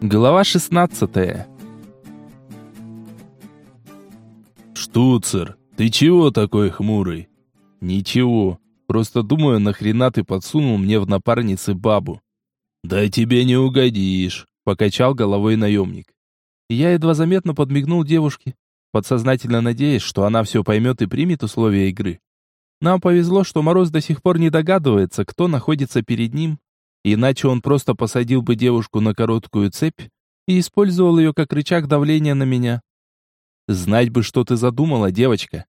Глава 16. Штуцер, ты чего такой хмурый? Ничего. Просто думаю, нахрена ты подсунул мне в напарницы бабу? Да тебе не угодишь, покачал головой наемник. Я едва заметно подмигнул девушке, подсознательно надеясь, что она все поймет и примет условия игры. Нам повезло, что Мороз до сих пор не догадывается, кто находится перед ним, иначе он просто посадил бы девушку на короткую цепь и использовал ее как рычаг давления на меня. Знать бы, что ты задумала, девочка.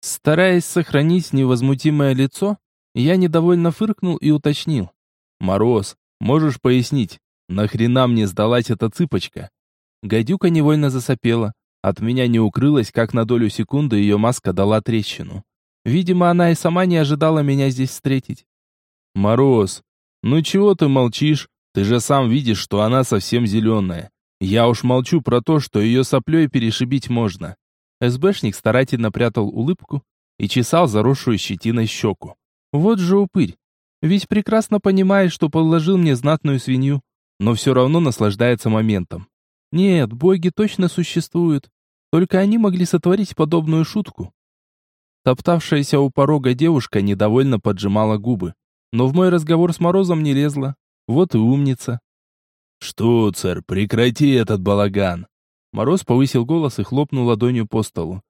Стараясь сохранить невозмутимое лицо, я недовольно фыркнул и уточнил. «Мороз, можешь пояснить, нахрена мне сдалась эта цыпочка?» Гадюка невольно засопела. От меня не укрылось, как на долю секунды ее маска дала трещину. Видимо, она и сама не ожидала меня здесь встретить. «Мороз, ну чего ты молчишь? Ты же сам видишь, что она совсем зеленая. Я уж молчу про то, что ее соплей перешибить можно». СБшник старательно прятал улыбку и чесал заросшую щетиной щеку. «Вот же упырь! Ведь прекрасно понимает, что подложил мне знатную свинью, но все равно наслаждается моментом. Нет, боги точно существуют, только они могли сотворить подобную шутку. Топтавшаяся у порога девушка недовольно поджимала губы. Но в мой разговор с Морозом не лезла. Вот и умница. «Штуцер, прекрати этот балаган!» Мороз повысил голос и хлопнул ладонью по столу.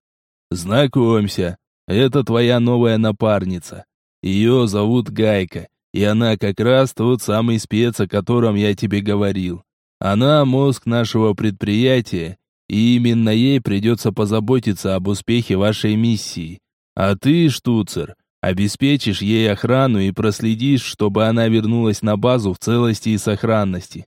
«Знакомься, это твоя новая напарница. Ее зовут Гайка, и она как раз тот самый спец, о котором я тебе говорил. Она мозг нашего предприятия, и именно ей придется позаботиться об успехе вашей миссии. А ты, штуцер, обеспечишь ей охрану и проследишь, чтобы она вернулась на базу в целости и сохранности.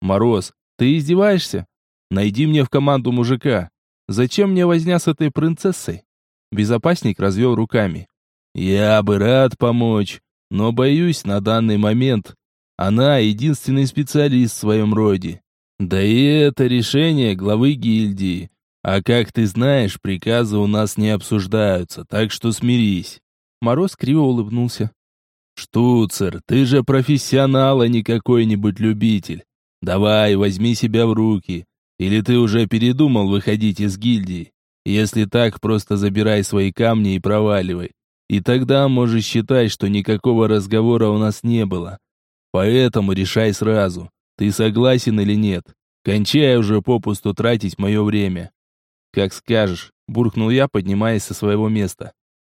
Мороз, ты издеваешься? Найди мне в команду мужика. Зачем мне возня с этой принцессой? Безопасник развел руками. Я бы рад помочь, но боюсь на данный момент. Она единственный специалист в своем роде. Да и это решение главы гильдии. А как ты знаешь, приказы у нас не обсуждаются, так что смирись. Мороз криво улыбнулся. Штуцер, ты же профессионал, а не какой-нибудь любитель. Давай, возьми себя в руки. Или ты уже передумал выходить из гильдии? Если так, просто забирай свои камни и проваливай. И тогда можешь считать, что никакого разговора у нас не было. Поэтому решай сразу, ты согласен или нет. Кончай уже попусту тратить мое время. «Как скажешь», — буркнул я, поднимаясь со своего места.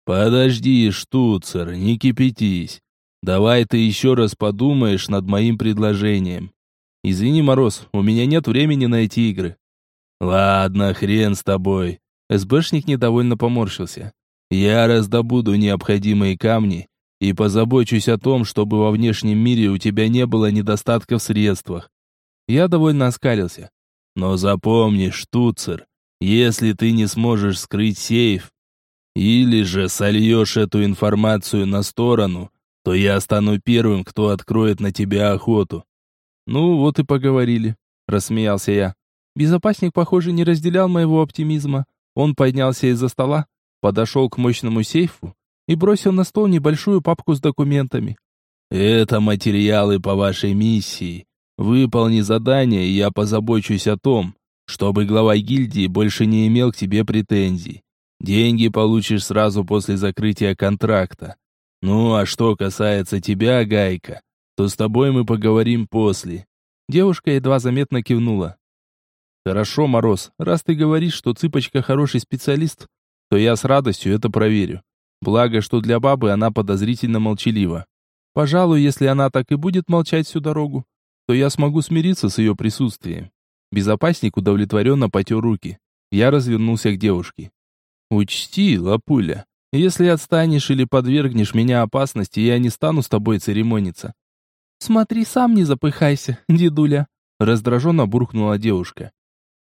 «Подожди, штуцер, не кипятись. Давай ты еще раз подумаешь над моим предложением. Извини, Мороз, у меня нет времени на эти игры». «Ладно, хрен с тобой». СБшник недовольно поморщился. «Я раздобуду необходимые камни и позабочусь о том, чтобы во внешнем мире у тебя не было недостатка в средствах». Я довольно оскалился. «Но запомни, штуцер, если ты не сможешь скрыть сейф, или же сольешь эту информацию на сторону, то я стану первым, кто откроет на тебя охоту». «Ну, вот и поговорили», — рассмеялся я. Безопасник, похоже, не разделял моего оптимизма. Он поднялся из-за стола, подошел к мощному сейфу и бросил на стол небольшую папку с документами. «Это материалы по вашей миссии. Выполни задание, и я позабочусь о том, чтобы глава гильдии больше не имел к тебе претензий. Деньги получишь сразу после закрытия контракта. Ну, а что касается тебя, Гайка, то с тобой мы поговорим после». Девушка едва заметно кивнула. «Хорошо, Мороз, раз ты говоришь, что Цыпочка хороший специалист, то я с радостью это проверю. Благо, что для бабы она подозрительно молчалива. Пожалуй, если она так и будет молчать всю дорогу, то я смогу смириться с ее присутствием. Безопасник удовлетворенно потер руки. Я развернулся к девушке. «Учти, лапуля, если отстанешь или подвергнешь меня опасности, я не стану с тобой церемониться». «Смотри, сам не запыхайся, дедуля», — раздраженно буркнула девушка.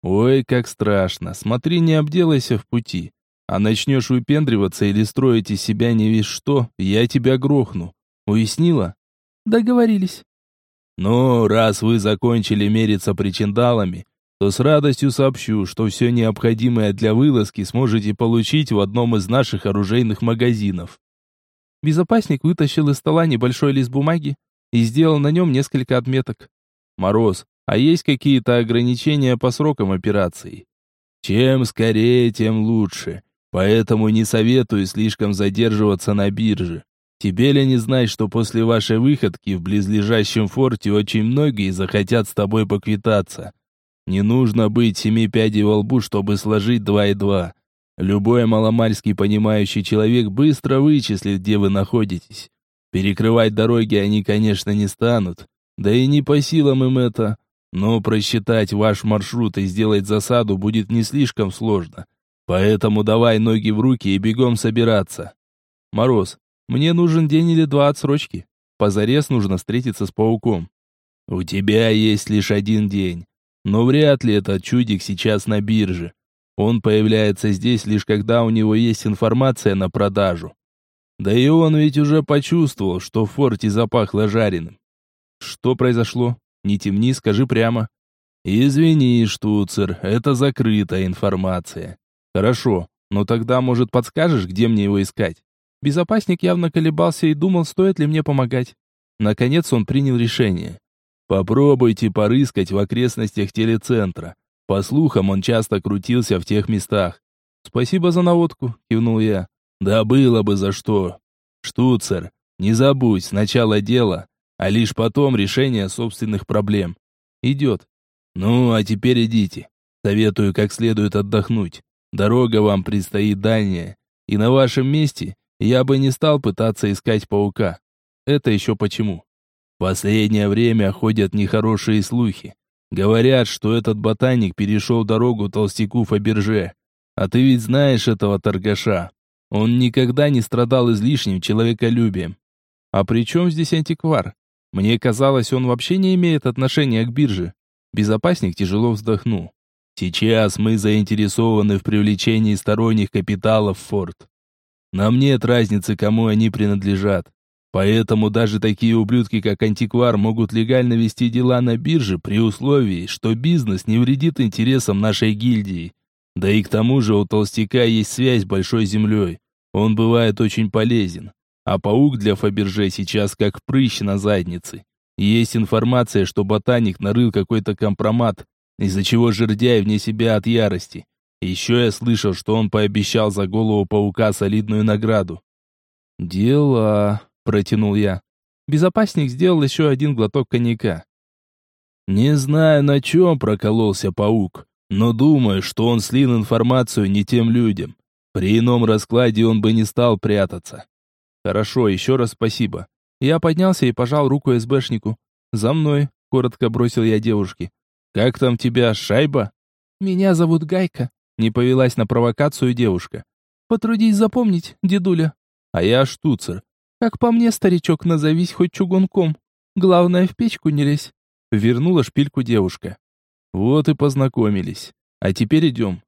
«Ой, как страшно, смотри, не обделайся в пути. А начнешь выпендриваться или строить из себя не весь что, я тебя грохну. Уяснила?» «Договорились». Но раз вы закончили мериться причиндалами, то с радостью сообщу, что все необходимое для вылазки сможете получить в одном из наших оружейных магазинов. Безопасник вытащил из стола небольшой лист бумаги и сделал на нем несколько отметок. Мороз, А есть какие-то ограничения по срокам операций? Чем скорее, тем лучше. Поэтому не советую слишком задерживаться на бирже. Тебе ли не знать, что после вашей выходки в близлежащем форте очень многие захотят с тобой поквитаться? Не нужно быть семи пядей во лбу, чтобы сложить два и два. Любой маломальский понимающий человек быстро вычислит, где вы находитесь. Перекрывать дороги они, конечно, не станут. Да и не по силам им это. Но просчитать ваш маршрут и сделать засаду будет не слишком сложно. Поэтому давай ноги в руки и бегом собираться. Мороз, мне нужен день или два отсрочки. Позарез нужно встретиться с пауком. У тебя есть лишь один день. Но вряд ли этот чудик сейчас на бирже. Он появляется здесь лишь когда у него есть информация на продажу. Да и он ведь уже почувствовал, что в форте запахло жареным. Что произошло? Не темни, скажи прямо. Извини, штуцер, это закрытая информация. Хорошо, но тогда, может, подскажешь, где мне его искать? Безопасник явно колебался и думал, стоит ли мне помогать. Наконец он принял решение. Попробуйте порыскать в окрестностях телецентра. По слухам, он часто крутился в тех местах. Спасибо за наводку, кивнул я. Да было бы за что. Штуцер, не забудь сначала дело, а лишь потом решение собственных проблем. Идет. Ну, а теперь идите. Советую как следует отдохнуть. Дорога вам предстоит дальняя, и на вашем месте я бы не стал пытаться искать паука. Это еще почему? Последнее время ходят нехорошие слухи. Говорят, что этот ботаник перешел дорогу толстяку Фаберже. А ты ведь знаешь этого торгаша. Он никогда не страдал излишним человеколюбием. А при чем здесь антиквар? Мне казалось, он вообще не имеет отношения к бирже. Безопасник тяжело вздохнул. Сейчас мы заинтересованы в привлечении сторонних капиталов в форт. Нам нет разницы, кому они принадлежат. Поэтому даже такие ублюдки, как антиквар, могут легально вести дела на бирже при условии, что бизнес не вредит интересам нашей гильдии. Да и к тому же у толстяка есть связь с большой землей. Он бывает очень полезен. А паук для Фаберже сейчас как прыщ на заднице. Есть информация, что ботаник нарыл какой-то компромат, из-за чего жердяй вне себя от ярости. Еще я слышал, что он пообещал за голову паука солидную награду. «Дела», — протянул я. Безопасник сделал еще один глоток коньяка. «Не знаю, на чем прокололся паук, но думаю, что он слил информацию не тем людям. При ином раскладе он бы не стал прятаться. «Хорошо, еще раз спасибо». Я поднялся и пожал руку СБшнику. «За мной», — коротко бросил я девушке. «Как там тебя, шайба?» «Меня зовут Гайка», — не повелась на провокацию девушка. «Потрудись запомнить, дедуля». «А я штуцер». «Как по мне, старичок, назовись хоть чугунком. Главное, в печку не лезь». Вернула шпильку девушка. Вот и познакомились. А теперь идем.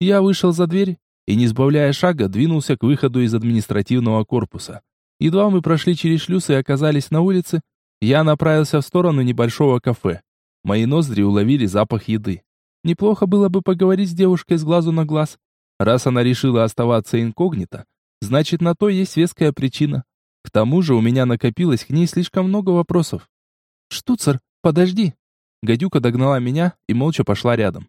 Я вышел за дверь и, не сбавляя шага, двинулся к выходу из административного корпуса. Едва мы прошли через шлюз и оказались на улице, я направился в сторону небольшого кафе. Мои ноздри уловили запах еды. Неплохо было бы поговорить с девушкой с глазу на глаз. Раз она решила оставаться инкогнито, значит на то есть веская причина. К тому же у меня накопилось к ней слишком много вопросов. «Штуцер, подожди!» Гадюка догнала меня и молча пошла рядом.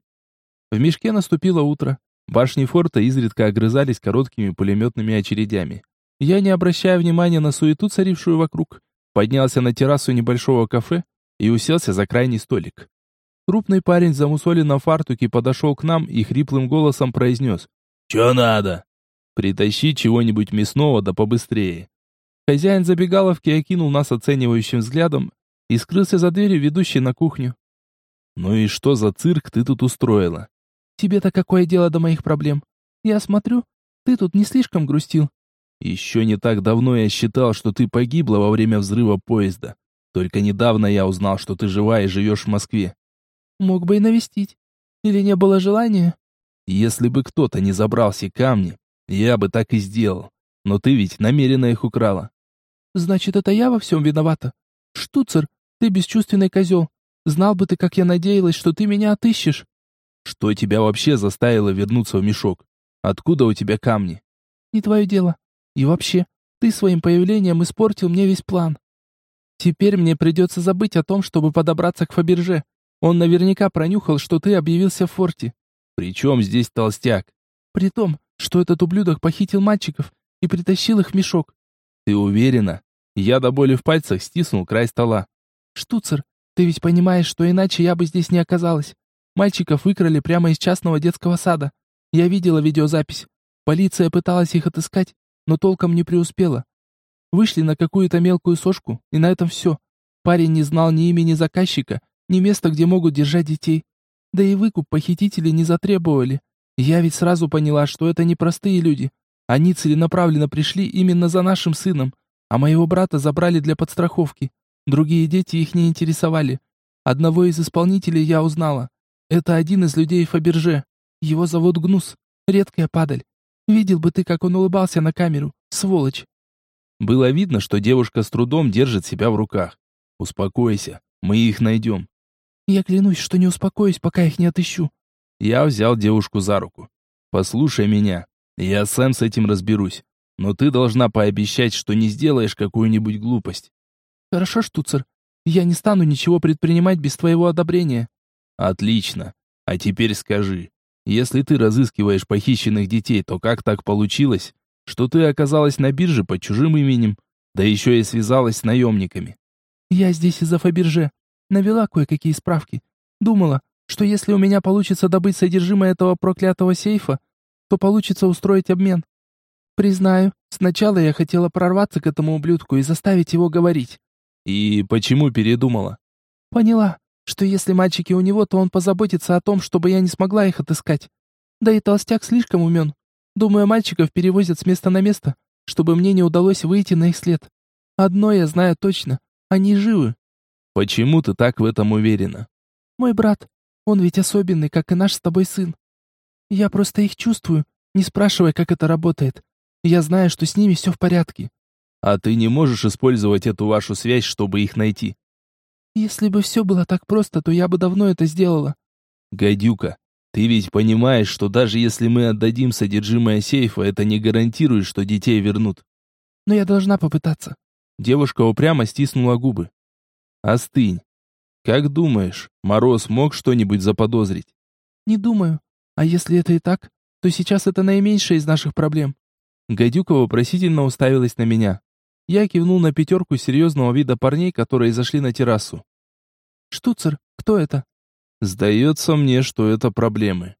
В мешке наступило утро. Башни форта изредка огрызались короткими пулеметными очередями. Я, не обращая внимания на суету, царившую вокруг, поднялся на террасу небольшого кафе и уселся за крайний столик. Крупный парень в замусоленном фартуке подошел к нам и хриплым голосом произнес «Че надо?» «Притащи чего-нибудь мясного да побыстрее». Хозяин забегаловки окинул нас оценивающим взглядом и скрылся за дверью, ведущей на кухню. «Ну и что за цирк ты тут устроила?» Тебе-то какое дело до моих проблем? Я смотрю, ты тут не слишком грустил. Еще не так давно я считал, что ты погибла во время взрыва поезда. Только недавно я узнал, что ты жива и живешь в Москве. Мог бы и навестить. Или не было желания? Если бы кто-то не забрал все камни, я бы так и сделал. Но ты ведь намеренно их украла. Значит, это я во всем виновата? Штуцер, ты бесчувственный козел. Знал бы ты, как я надеялась, что ты меня отыщешь. Что тебя вообще заставило вернуться в мешок? Откуда у тебя камни? Не твое дело. И вообще, ты своим появлением испортил мне весь план. Теперь мне придется забыть о том, чтобы подобраться к Фаберже. Он наверняка пронюхал, что ты объявился в форте. При чем здесь толстяк? При том, что этот ублюдок похитил мальчиков и притащил их в мешок. Ты уверена? Я до боли в пальцах стиснул край стола. Штуцер, ты ведь понимаешь, что иначе я бы здесь не оказалась. Мальчиков выкрали прямо из частного детского сада. Я видела видеозапись. Полиция пыталась их отыскать, но толком не преуспела. Вышли на какую-то мелкую сошку, и на этом все. Парень не знал ни имени заказчика, ни места, где могут держать детей. Да и выкуп похитители не затребовали. Я ведь сразу поняла, что это не простые люди. Они целенаправленно пришли именно за нашим сыном, а моего брата забрали для подстраховки. Другие дети их не интересовали. Одного из исполнителей я узнала. Это один из людей Фаберже. Его зовут Гнус. Редкая падаль. Видел бы ты, как он улыбался на камеру. Сволочь. Было видно, что девушка с трудом держит себя в руках. Успокойся, мы их найдем. Я клянусь, что не успокоюсь, пока их не отыщу. Я взял девушку за руку. Послушай меня. Я сам с этим разберусь. Но ты должна пообещать, что не сделаешь какую-нибудь глупость. Хорошо, штуцер. Я не стану ничего предпринимать без твоего одобрения. Отлично. А теперь скажи, если ты разыскиваешь похищенных детей, то как так получилось, что ты оказалась на бирже под чужим именем, да еще и связалась с наемниками? Я здесь из-за Фаберже. Навела кое-какие справки. Думала, что если у меня получится добыть содержимое этого проклятого сейфа, то получится устроить обмен. Признаю, сначала я хотела прорваться к этому ублюдку и заставить его говорить. И почему передумала? Поняла, что если мальчики у него, то он позаботится о том, чтобы я не смогла их отыскать. Да и толстяк слишком умен. Думаю, мальчиков перевозят с места на место, чтобы мне не удалось выйти на их след. Одно я знаю точно. Они живы. Почему ты так в этом уверена? Мой брат, он ведь особенный, как и наш с тобой сын. Я просто их чувствую, не спрашивая, как это работает. Я знаю, что с ними все в порядке. А ты не можешь использовать эту вашу связь, чтобы их найти? Если бы все было так просто, то я бы давно это сделала. Гадюка, ты ведь понимаешь, что даже если мы отдадим содержимое сейфа, это не гарантирует, что детей вернут. Но я должна попытаться. Девушка упрямо стиснула губы. Остынь. Как думаешь, Мороз мог что-нибудь заподозрить? Не думаю. А если это и так, то сейчас это наименьшая из наших проблем. Гадюка вопросительно уставилась на меня. Я кивнул на пятерку серьезного вида парней, которые зашли на террасу. «Штуцер, кто это?» «Сдается мне, что это проблемы.